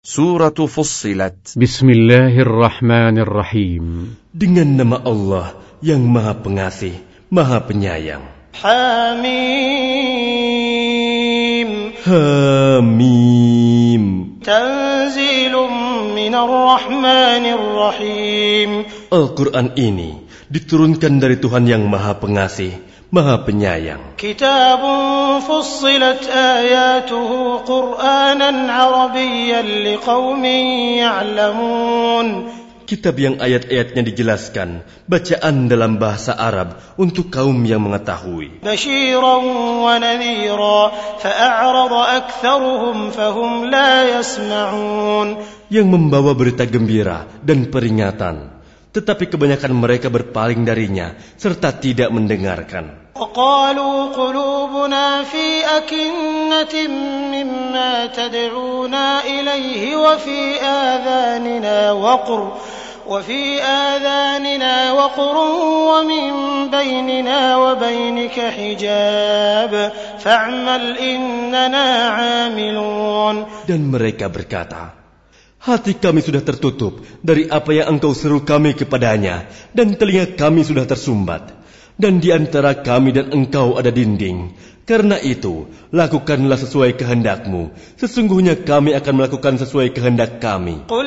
Surah Fussilat. Bismillahirrahmanirrahim. Dengan nama Allah yang maha pengasih, maha penyayang. Hamim. Hamim. Tanzilum minarrahmanirrahim. Al-Quran ini diturunkan dari Tuhan yang maha pengasih, Maha Penyayang. Kitab yang ayat-ayatnya dijelaskan, bacaan dalam bahasa Arab untuk kaum yang mengetahui. Yang membawa berita gembira dan peringatan Tetapi kebanyakan mereka berpaling darinya, serta tidak mendengarkan. وقالوا قلوبنا في أكنة مما تدعونا إليه وفي آذاننا وقر وفي آذاننا وقر ومن بيننا وبينك حجاب فاعمل إننا عاملون Dan mereka berkata, Hati kami sudah tertutup dari apa yang engkau seru kami kepadanya, dan telinga kami sudah tersumbat. Dan di antara kami dan engkau ada dinding. Karena itu, lakukanlah sesuai kehendakmu. Sesungguhnya kami akan melakukan sesuai kehendak kami. قل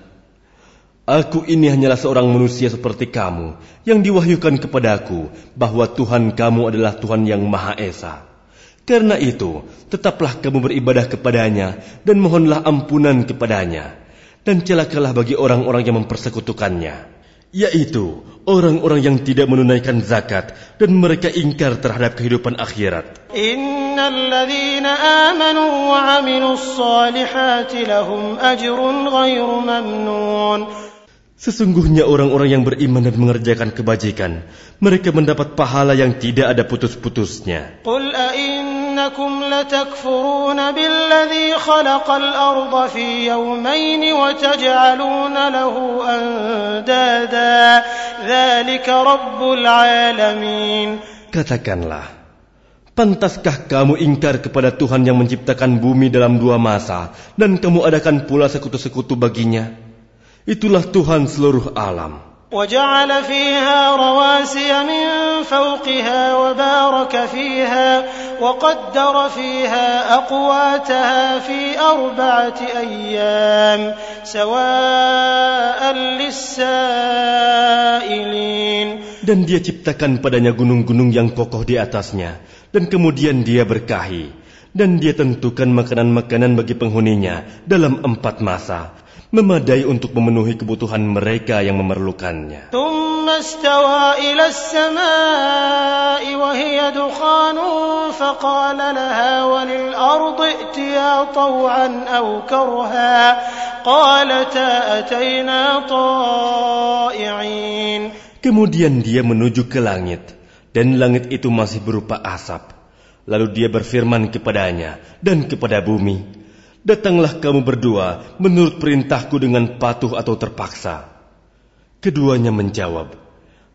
Aku ini hanyalah seorang manusia seperti kamu yang diwahyukan kepadaku bahwa Tuhan kamu adalah Tuhan yang Maha Esa. Karena itu, tetaplah kamu beribadah kepadanya dan mohonlah ampunan kepadanya. Dan celakalah bagi orang-orang yang mempersekutukannya. Yaitu orang-orang yang tidak menunaikan zakat dan mereka ingkar terhadap kehidupan akhirat. Innalladzina amanu wa ajrun ghairu mamnun. Sesungguhnya orang-orang yang beriman dan mengerjakan kebajikan, mereka mendapat pahala yang tidak ada putus-putusnya. قل أئنكم لتكفرون بالذي خلق الأرض في يومين وتجعلون له أندادا ذلك رب العالمين Katakanlah, pantaskah kamu ingkar kepada Tuhan yang menciptakan bumi dalam dua masa dan kamu adakan pula sekutu-sekutu baginya? Itulah Tuhan seluruh alam. وجعل فيها رواسي من فوقها وبارك فيها وقدر فيها أقواتها في أربعة أيام سواء للسائلين Dan dia ciptakan padanya gunung-gunung yang kokoh di atasnya. Dan kemudian dia berkahi. Dan dia tentukan makanan-makanan bagi penghuninya dalam empat masa. Memadai untuk memenuhi kebutuhan mereka yang memerlukannya. ثم استوى إلى السماء وهي دخان فقال لها وللأرض ائتيا طوعا أو كرها قالتا أتينا طائعين Kemudian dia menuju ke langit, dan langit itu masih berupa asap. Lalu dia berfirman kepadanya dan kepada bumi, Datanglah kamu berdua menurut perintahku dengan patuh atau terpaksa. Keduanya menjawab,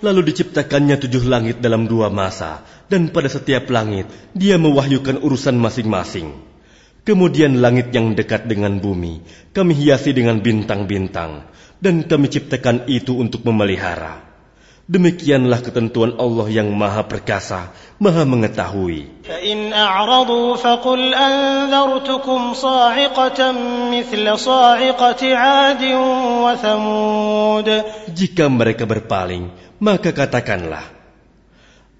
Lalu diciptakannya tujuh langit dalam dua masa, dan pada setiap langit dia mewahyukan urusan masing-masing. Kemudian langit yang dekat dengan bumi, kami hiasi dengan bintang-bintang, dan kami ciptakan itu untuk memelihara. Demikianlah ketentuan Allah yang maha perkasa, maha mengetahui. فإن أعرضوا فقل أنذرتكم صاعقة مثل صاعقة عاد وثمود Jika mereka berpaling, maka katakanlah,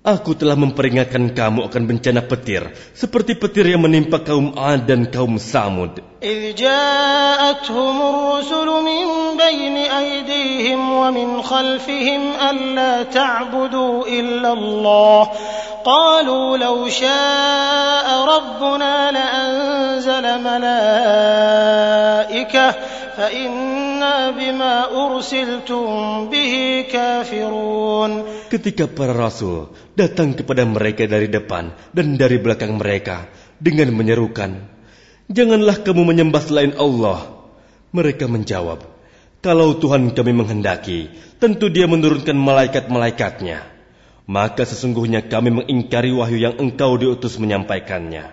Aku telah memperingatkan kamu akan bencana petir, seperti petir yang menimpa kaum Ad dan kaum Samud. إذ جاءتهم الرسل من بين أيديهم ومن خلفهم ألا تعبدوا إلا الله قالوا لو شاء ربنا لأنزل ملائكة Ketika para rasul datang kepada mereka dari depan dan dari belakang mereka dengan menyerukan, Janganlah kamu menyembah selain Allah. Mereka menjawab, Kalau Tuhan kami menghendaki, tentu dia menurunkan malaikat-malaikatnya. Maka sesungguhnya kami mengingkari wahyu yang engkau diutus menyampaikannya.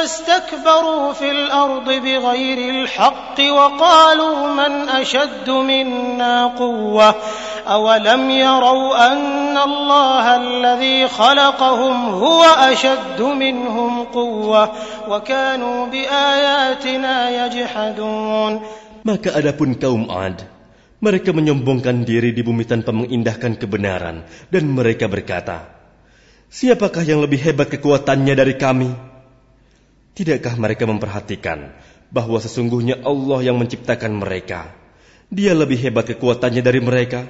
فاستكبروا في الأرض بغير الحق وقالوا من أشد منا قوة أولم يروا أن الله الذي خلقهم هو أشد منهم قوة وكانوا بآياتنا يجحدون Maka adapun kaum Ad, mereka menyombongkan diri di bumi tanpa mengindahkan kebenaran, dan mereka berkata, Siapakah yang lebih hebat kekuatannya dari kami? Tidakkah mereka memperhatikan bahwa sesungguhnya Allah yang menciptakan mereka? Dia lebih hebat kekuatannya dari mereka,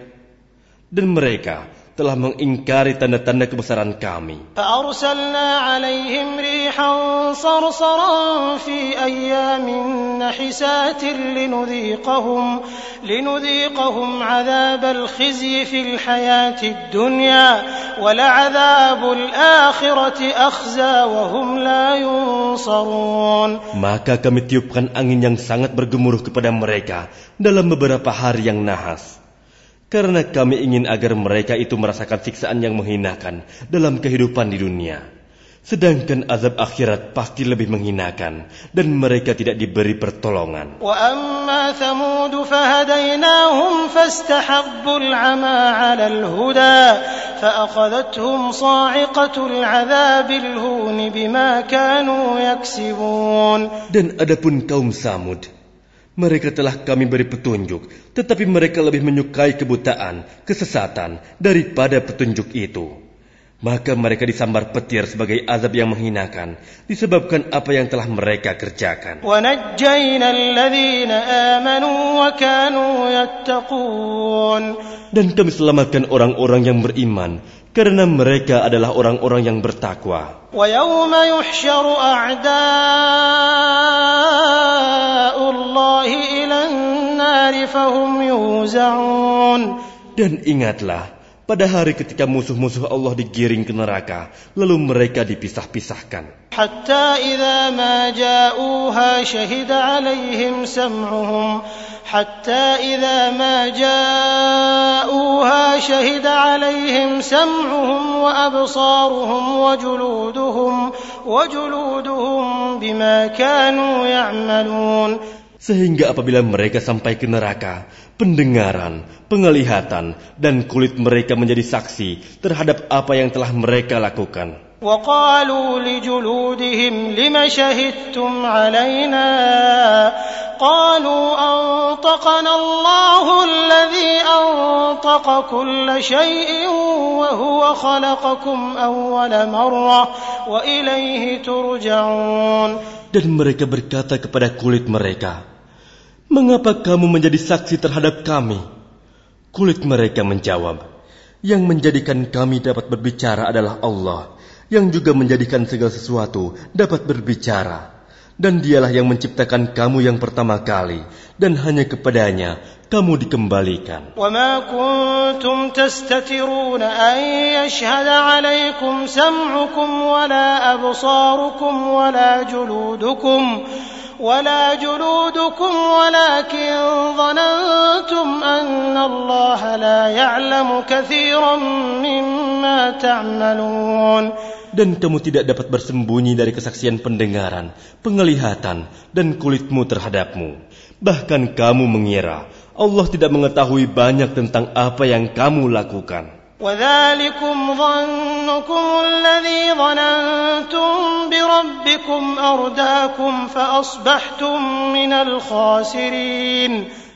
dan mereka telah mengingkari tanda-tanda kebesaran kami. فأرسلنا عليهم ريحا صرصرا في أيام نحسات لنذيقهم لنذيقهم عذاب الخزي في الحياة الدنيا ولعذاب الآخرة أخزى وهم لا ينصرون Maka kami tiupkan angin yang sangat bergemuruh kepada mereka dalam beberapa hari yang nahas. karena kami ingin agar mereka itu merasakan siksaan yang menghinakan dalam kehidupan di dunia. Sedangkan azab akhirat pasti lebih menghinakan dan mereka tidak diberi pertolongan. Dan adapun kaum Samud, mereka telah kami beri petunjuk, tetapi mereka lebih menyukai kebutaan, kesesatan daripada petunjuk itu. Maka mereka disambar petir sebagai azab yang menghinakan, disebabkan apa yang telah mereka kerjakan. ونجينا الذين آمنوا وكانوا يتقون Dan kami selamatkan orang-orang yang beriman, karena mereka adalah orang-orang yang bertakwa. ويوم يحشر أعداء الله إلى النار فهم يوزعون Dan ingatlah, pada hari ketika musuh-musuh Allah digiring ke neraka, lalu mereka dipisah-pisahkan. حتى إذا ما جاءوها شهد عليهم سمعهم حتى إذا ما جاءوها شهد عليهم سمعهم وأبصارهم وجلودهم وجلودهم بما كانوا يعملون Sehingga apabila mereka sampai ke neraka, pendengaran, penglihatan, dan kulit mereka menjadi saksi terhadap apa yang telah mereka lakukan. وقالوا لجلودهم لم شهدتم علينا قالوا أنطقنا الله الذي أنطق كل شيء وهو خلقكم أول مرة وإليه ترجعون Dan mereka berkata kepada kulit mereka, Mengapa kamu menjadi saksi terhadap kami? Kulit mereka menjawab, Yang menjadikan kami dapat berbicara adalah Allah, yang juga menjadikan segala sesuatu dapat berbicara. Dan dialah yang menciptakan kamu yang pertama kali, dan hanya kepadanya kamu dikembalikan. وما كنتم تستترون أن يشهد عليكم سمعكم ولا أبصاركم ولا جلودكم ولا جلودكم ولكن ظننتم أن الله لا يعلم كثيرا مما تعملون Dan kamu tidak dapat bersembunyi dari kesaksian pendengaran, penglihatan, dan kulitmu terhadapmu. Bahkan kamu mengira Allah tidak mengetahui banyak tentang apa yang kamu lakukan. وذلكم ظنكم الذي ظننتم بربكم أرداكم فأصبحتم من الخاسرين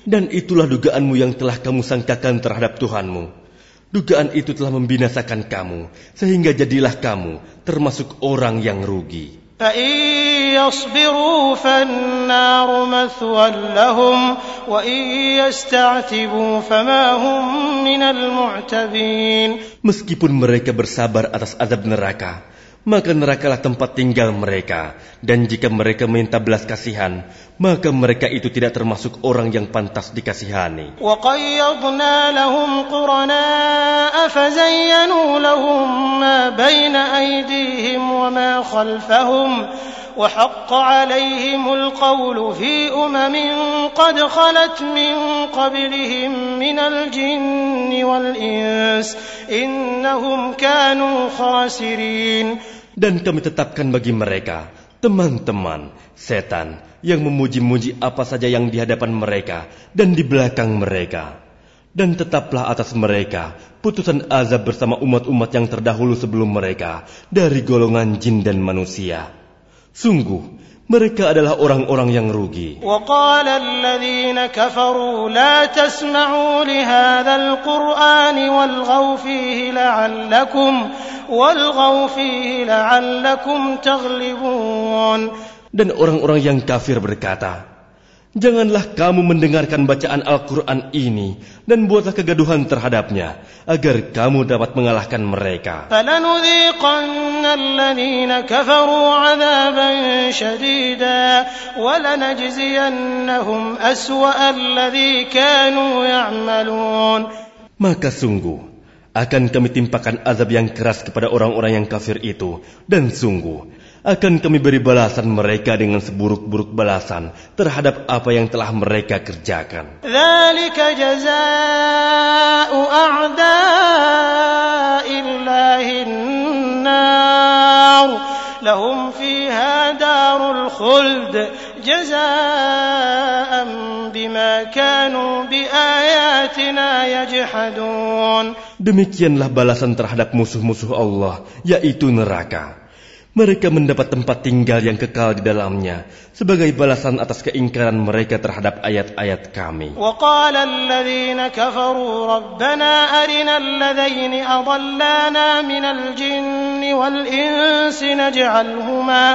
Dan itulah dugaanmu yang telah kamu sangkakan terhadap Tuhanmu. Dugaan itu telah membinasakan kamu, sehingga jadilah kamu termasuk orang yang rugi. فإن يصبروا فالنار مثوى لهم وإن يستعتبوا فما هم من المعتبين Meskipun mereka bersabar atas azab neraka, maka nerakalah tempat tinggal mereka. Dan jika mereka minta belas kasihan, maka mereka itu tidak termasuk orang yang pantas dikasihani. وقيضنا لهم قرناء فزينوا لهم ما بين أيديهم وما خلفهم وحق عليهم القول في أمم قد خلت من قبلهم من الجن والإنس إنهم كانوا خاسرين Dan kami tetapkan bagi mereka teman-teman setan yang memuji-muji apa saja yang di hadapan mereka dan di belakang mereka. Dan tetaplah atas mereka putusan azab bersama umat-umat yang terdahulu sebelum mereka dari golongan jin dan manusia. Sungguh, mereka adalah orang-orang yang rugi. وقال الذين كفروا لا تسمعوا لهذا القرآن والغوا فيه لعلكم والغوا فيه لعلكم تغلبون Dan orang-orang yang kafir berkata, Janganlah kamu mendengarkan bacaan Al-Quran ini dan buatlah kegaduhan terhadapnya agar kamu dapat mengalahkan mereka. Maka sungguh akan kami timpakan azab yang keras kepada orang-orang yang kafir itu dan sungguh akan kami beri balasan mereka dengan seburuk-buruk balasan terhadap apa yang telah mereka kerjakan. ذلك جزاء أعداء الله النار لهم فيها دار الخلد جزاء بما كانوا بآياتنا يجحدون Demikianlah balasan terhadap musuh-musuh Allah, yaitu neraka. Mereka mendapat tempat tinggal yang kekal di dalamnya sebagai balasan atas keingkaran mereka terhadap ayat-ayat kami. وقال الذين كفروا ربنا أرنا الذين أضلانا من الجن والإنس نجعلهما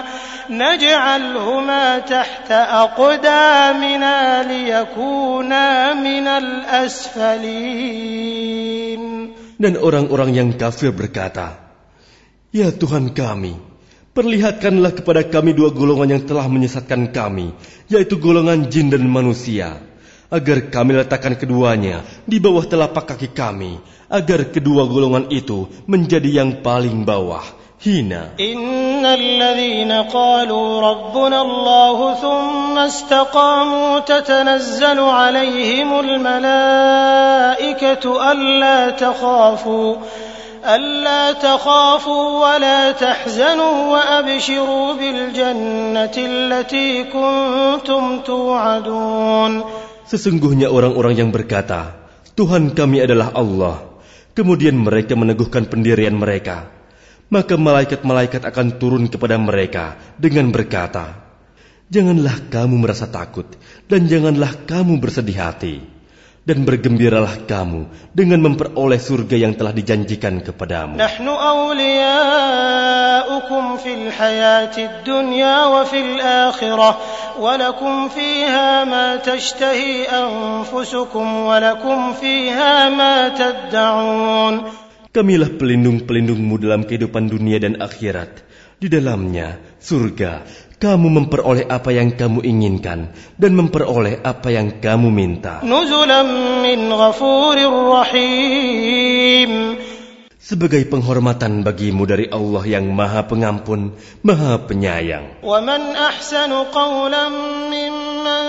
نجعلهما تحت أقدامنا ليكونا من الأسفلين Dan orang-orang yang kafir berkata, Ya Tuhan kami, Perlihatkanlah kepada kami dua golongan yang telah menyesatkan kami, yaitu golongan jin dan manusia, agar kami letakkan keduanya di bawah telapak kaki kami, agar kedua golongan itu menjadi yang paling bawah, hina. Qalu Allah thumma istaqamu alaihimul malaikatu alla ألا تخافوا ولا تحزنوا وأبشروا بالجنة التي كنتم توعدون Sesungguhnya orang-orang yang berkata, Tuhan kami adalah Allah. Kemudian mereka meneguhkan pendirian mereka. Maka malaikat-malaikat akan turun kepada mereka dengan berkata, Janganlah kamu merasa takut dan janganlah kamu bersedih hati. dan bergembiralah kamu dengan memperoleh surga yang telah dijanjikan kepadamu. Kamilah pelindung-pelindungmu dalam kehidupan dunia dan akhirat. Di dalamnya surga kamu memperoleh apa yang kamu inginkan dan memperoleh apa yang kamu minta. نزلا من غفور رحيم Sebagai penghormatan bagimu dari Allah yang maha pengampun, maha penyayang. ومن أحسن قولا ممن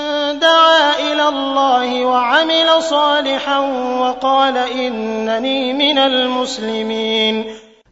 دعا إلى الله وعمل صالحا وقال إنني من المسلمين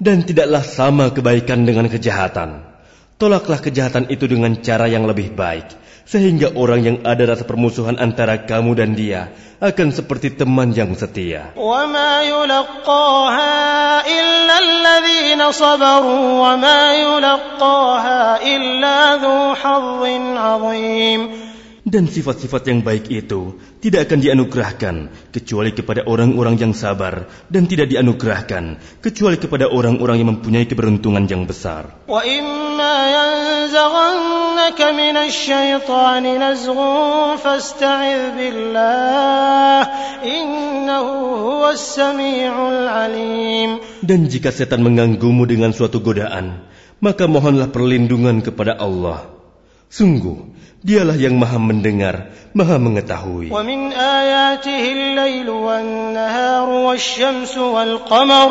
dan tidaklah sama kebaikan dengan kejahatan. Tolaklah kejahatan itu dengan cara yang lebih baik, sehingga orang yang ada rasa permusuhan antara kamu dan dia akan seperti teman yang setia. Dan sifat-sifat yang baik itu tidak akan dianugerahkan kecuali kepada orang-orang yang sabar dan tidak dianugerahkan kecuali kepada orang-orang yang mempunyai keberuntungan yang besar. Dan jika setan mengganggumu dengan suatu godaan, maka mohonlah perlindungan kepada Allah. Sungguh, dialah yang maha mendengar, maha mengetahui. ومن آياته الليل والنهار والشمس والقمر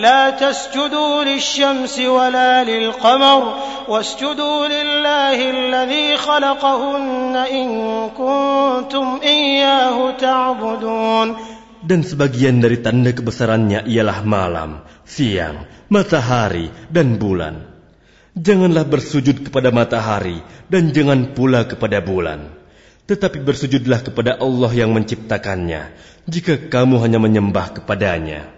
لا تسجدوا للشمس ولا للقمر واسجدوا لله الذي خلقهن إن كنتم إياه تعبدون Dan sebagian dari tanda kebesarannya ialah malam, siang, matahari, dan bulan. Janganlah bersujud kepada matahari dan jangan pula kepada bulan. Tetapi bersujudlah kepada Allah yang menciptakannya, jika kamu hanya menyembah kepadanya.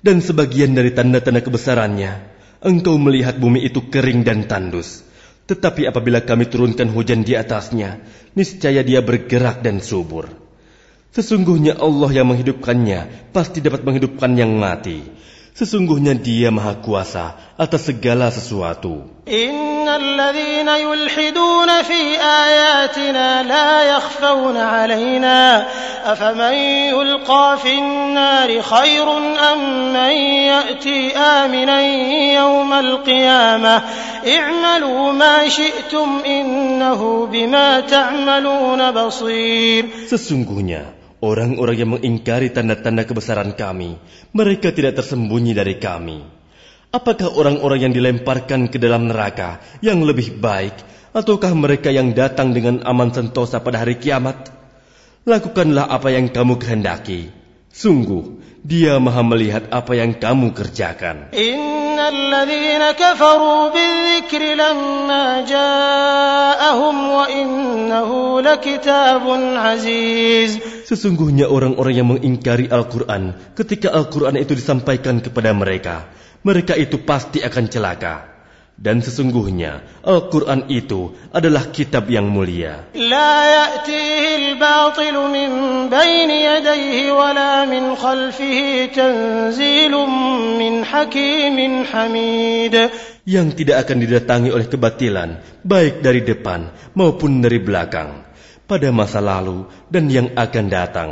Dan sebagian dari tanda-tanda kebesarannya, engkau melihat bumi itu kering dan tandus. Tetapi apabila kami turunkan hujan di atasnya, niscaya dia bergerak dan subur. Sesungguhnya Allah yang menghidupkannya pasti dapat menghidupkan yang mati Sesungguhnya dia maha kuasa atas segala sesuatu. إن الذين يلحدون في آياتنا لا يخفون علينا. أفمن يلقى في النار خير أم من يأتي آمنا يوم القيامة؟ اعملوا ما شئتم إنه بما تعملون بصير. Sesungguhnya orang-orang yang mengingkari tanda-tanda kebesaran kami, mereka tidak tersembunyi dari kami. Apakah orang-orang yang dilemparkan ke dalam neraka yang lebih baik, ataukah mereka yang datang dengan aman sentosa pada hari kiamat? Lakukanlah apa yang kamu kehendaki. Sungguh, dia maha melihat apa yang kamu kerjakan. Sesungguhnya orang-orang yang mengingkari Al-Qur'an ketika Al-Qur'an itu disampaikan kepada mereka, mereka itu pasti akan celaka. Dan sesungguhnya Al-Quran itu adalah kitab yang mulia. لا يأتيه الباطل من بين يديه ولا من خلفه تنزيل من حكيم حميد Yang tidak akan didatangi oleh kebatilan, baik dari depan maupun dari belakang, pada masa lalu dan yang akan datang.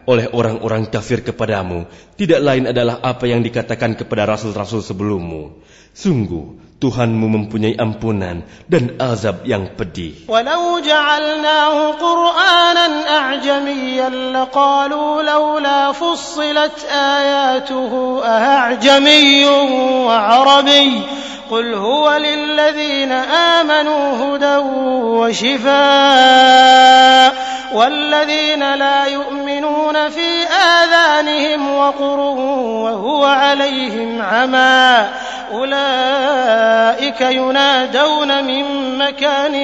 oleh orang-orang kafir kepadamu tidak lain adalah apa yang dikatakan kepada rasul-rasul sebelummu. Sungguh, Tuhanmu mempunyai ampunan dan azab yang pedih. ولو جعلناه قرآنا أعجميا لقالوا لولا فصلت آياته أأعجمي وعربي قل هو للذين آمنوا هدى وشفاء والذين لا يؤمنون في آذانهم وقر وهو عليهم عمى أولئك ينادون من مكان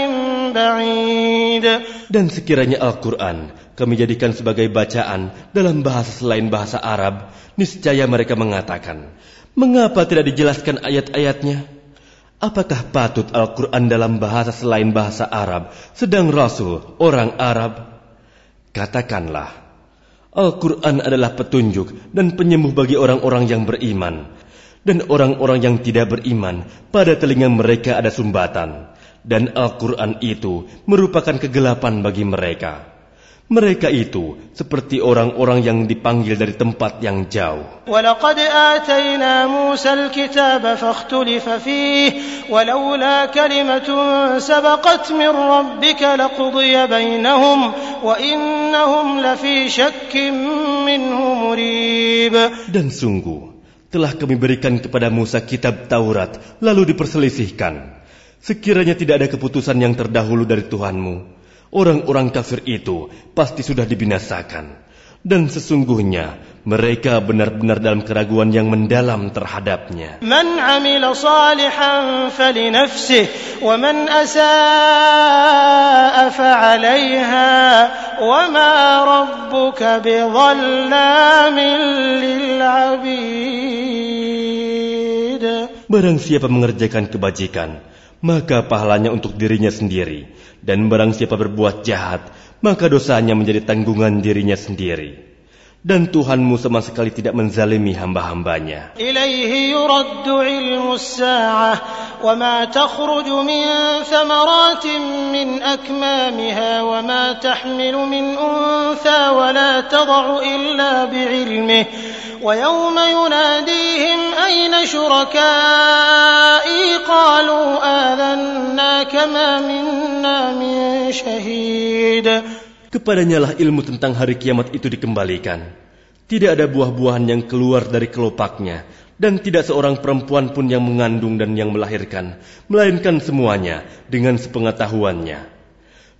بعيد Dan sekiranya Al-Quran kami jadikan sebagai bacaan dalam bahasa selain bahasa Arab, niscaya mereka mengatakan, mengapa tidak dijelaskan ayat-ayatnya? Apakah patut Al-Quran dalam bahasa selain bahasa Arab, sedang Rasul orang Arab? Katakanlah, Al-Quran adalah petunjuk dan penyembuh bagi orang-orang yang beriman. Dan orang-orang yang tidak beriman, pada telinga mereka ada sumbatan. Dan Al-Quran itu merupakan kegelapan bagi mereka. Mereka itu seperti orang-orang yang dipanggil dari tempat yang jauh. ولقد آتينا موسى الكتاب فاختلف فيه ولولا كلمة سبقت من ربك لقضي بينهم وإنهم لفي شك منه مريب Dan sungguh, telah kami berikan kepada Musa kitab Taurat, lalu diperselisihkan. Sekiranya tidak ada keputusan yang terdahulu dari Tuhanmu, orang-orang kafir itu pasti sudah dibinasakan. Dan sesungguhnya mereka benar-benar dalam keraguan yang mendalam terhadapnya. Man amila salihan falinafsih, wa man asa'a fa'alayha, wa ma rabbuka bidhallamin lil'abid. Barang siapa mengerjakan kebajikan, maka pahalanya untuk dirinya sendiri dan barang siapa berbuat jahat, maka dosanya menjadi tanggungan dirinya sendiri. Dan Tuhanmu sama sekali tidak menzalimi hamba-hambanya. إليه يرد علم الساعة وما تخرج من ثمرات من أكمامها وما تحمل من أنثى ولا تضع إلا بعلمه ويوم يناديهم أين شركائي قالوا آذناك ما منا من شهيد Kepadanya Lah ilmu tentang hari kiamat itu dikembalikan. Tidak ada buah-buahan yang keluar dari kelopaknya, dan tidak seorang perempuan pun yang mengandung dan yang melahirkan, melainkan semuanya dengan sepengetahuannya.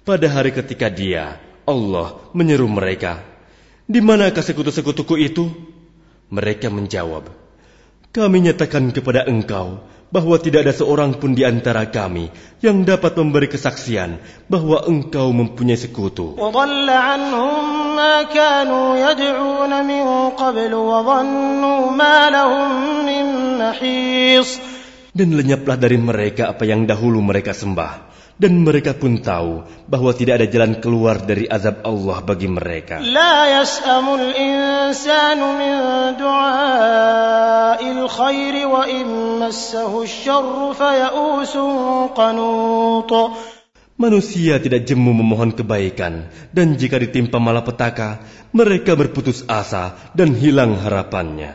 Pada hari ketika dia, Allah, menyeru mereka, Di manakah sekutu-sekutuku itu? Mereka menjawab, Kami nyatakan kepada engkau bahwa tidak ada seorang pun di antara kami yang dapat memberi kesaksian bahwa engkau mempunyai sekutu. Dan lenyaplah dari mereka apa yang dahulu mereka sembah. Dan mereka pun tahu bahwa tidak ada jalan keluar dari azab Allah bagi mereka. La الخير وإن مسه الشر فيئوس قنوط Manusia tidak jemu memohon kebaikan, dan jika ditimpa malapetaka, mereka berputus asa dan hilang harapannya.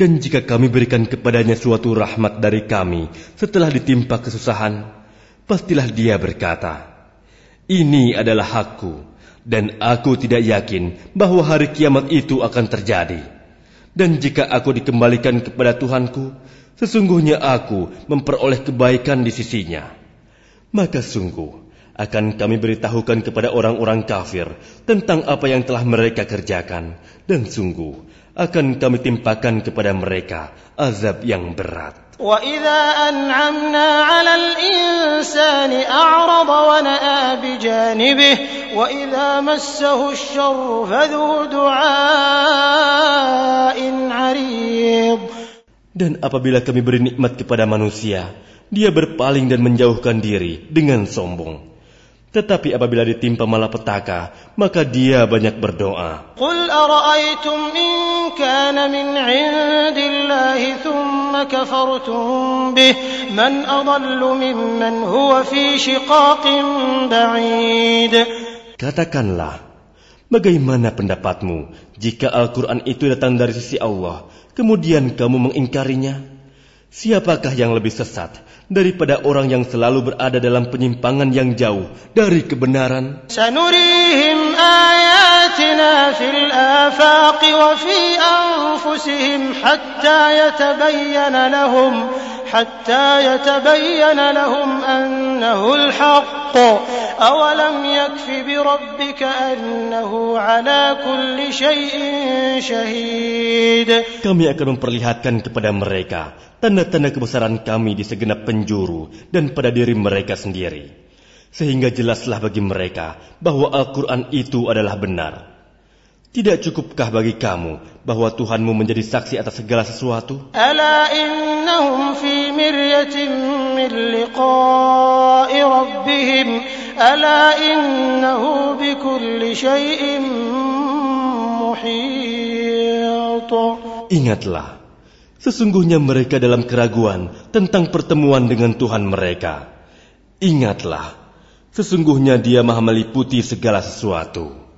Dan jika kami berikan kepadanya suatu rahmat dari kami setelah ditimpa kesusahan, pastilah dia berkata, Ini adalah hakku, dan aku tidak yakin bahwa hari kiamat itu akan terjadi. Dan jika aku dikembalikan kepada Tuhanku, sesungguhnya aku memperoleh kebaikan di sisinya. Maka sungguh akan kami beritahukan kepada orang-orang kafir tentang apa yang telah mereka kerjakan. Dan sungguh akan kami timpakan kepada mereka azab yang berat. وإذا أنعمنا على الإنسان أعرض ونأى بجانبه وإذا مسه الشر فذو دعاء عريض Dan apabila kami beri nikmat kepada manusia, dia berpaling dan menjauhkan diri dengan sombong. Tetapi apabila ditimpa malapetaka, maka dia banyak berdoa. Katakanlah, bagaimana pendapatmu jika Al-Qur'an itu datang dari sisi Allah, kemudian kamu mengingkarinya? Siapakah yang lebih sesat daripada orang yang selalu berada dalam penyimpangan yang jauh dari kebenaran. آياتنا في الآفاق وفي أنفسهم حتى يتبين لهم حتى يتبين لهم أنه الحق أولم يكف بربك أنه على كل شيء شهيد Kami akan memperlihatkan kepada mereka tanda-tanda kebesaran kami di segenap penjuru dan pada diri mereka sendiri. Sehingga jelaslah bagi mereka bahwa Al-Quran itu adalah benar. Tidak cukupkah bagi kamu bahwa Tuhanmu menjadi saksi atas segala sesuatu? Ingatlah, sesungguhnya mereka dalam keraguan tentang pertemuan dengan Tuhan mereka. Ingatlah, sesungguhnya dia maha meliputi segala sesuatu.